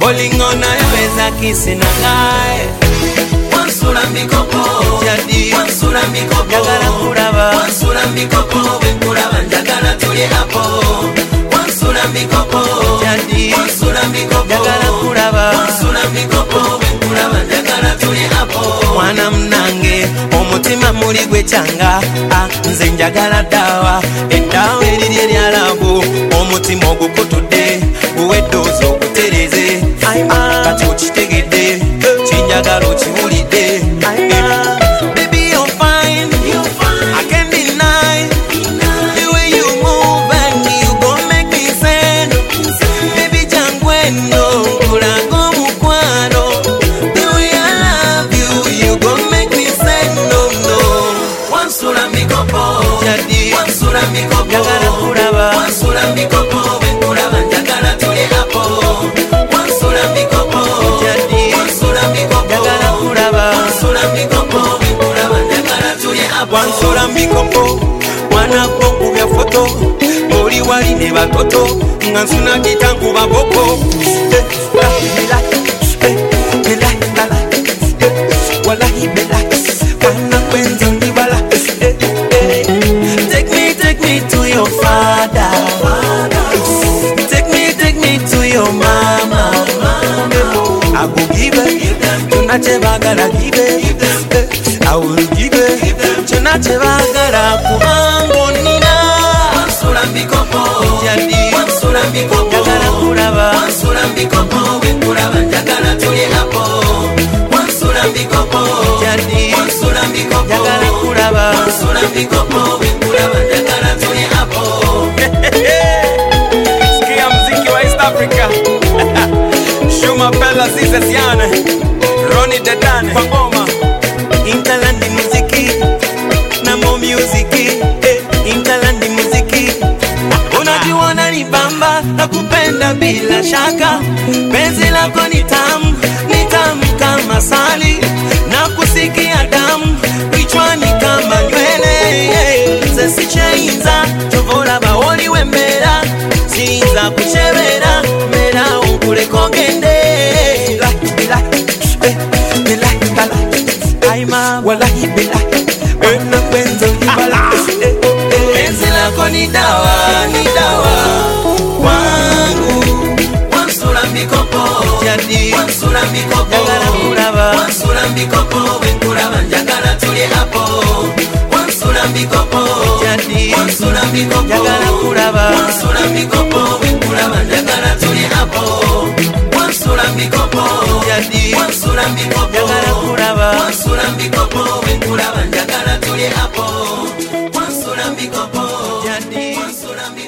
bolingo na yo eza kisi na ngai. Njagala kulaba mwana mnange omutima muli gwecanga ah, nze njagala dawa. Eddawa eriri eryalabu mutima ogukutu Njagala kulaba. wansula mbikopo bwenkulaba njagala tuli apo wansula mbikopo Jadi. wansula mbikopo Njagala kulaba. wansula mbikopo bwenkulaba njagala tuli apo wansula mbikopo mwana gwokubya foto oli batoto kye baagala give it. I will give it, kyonna kye baagala kubanga onnina. wansula mbikopo Jadi. wansula mbikopo Njagala kulaba. wansula mbikopo bwenkulaba njagala tuli apo wansula mbikopo Jadi. wansula mbikopo Njagala kulaba. wansula mbikopo bwenkulaba njagala tuli apo Sikia mziki wa East Africa. Shuma Bella Zizesiane. Ronnie Dedane. Kwa ngoma. Interland muziki. Na mo music. Eh, Interland muziki. Unajua ni bamba na kupenda bila shaka. Penzi lako ni tamu, ni tamu kama sali. Ibala penzi lako ni dawa ni dawa wangu wansula mbikopo wansula mbikopo wansula mbikopo bwenkulaba njagala tuli apo wansula mbikopo wansula mbikopo wansula mbikopo bwenkulaba njagala tuli apo wansula mbikopo wansula mbikopo wansula mbikopo bwenkulaba njagala tuli apo Sora mi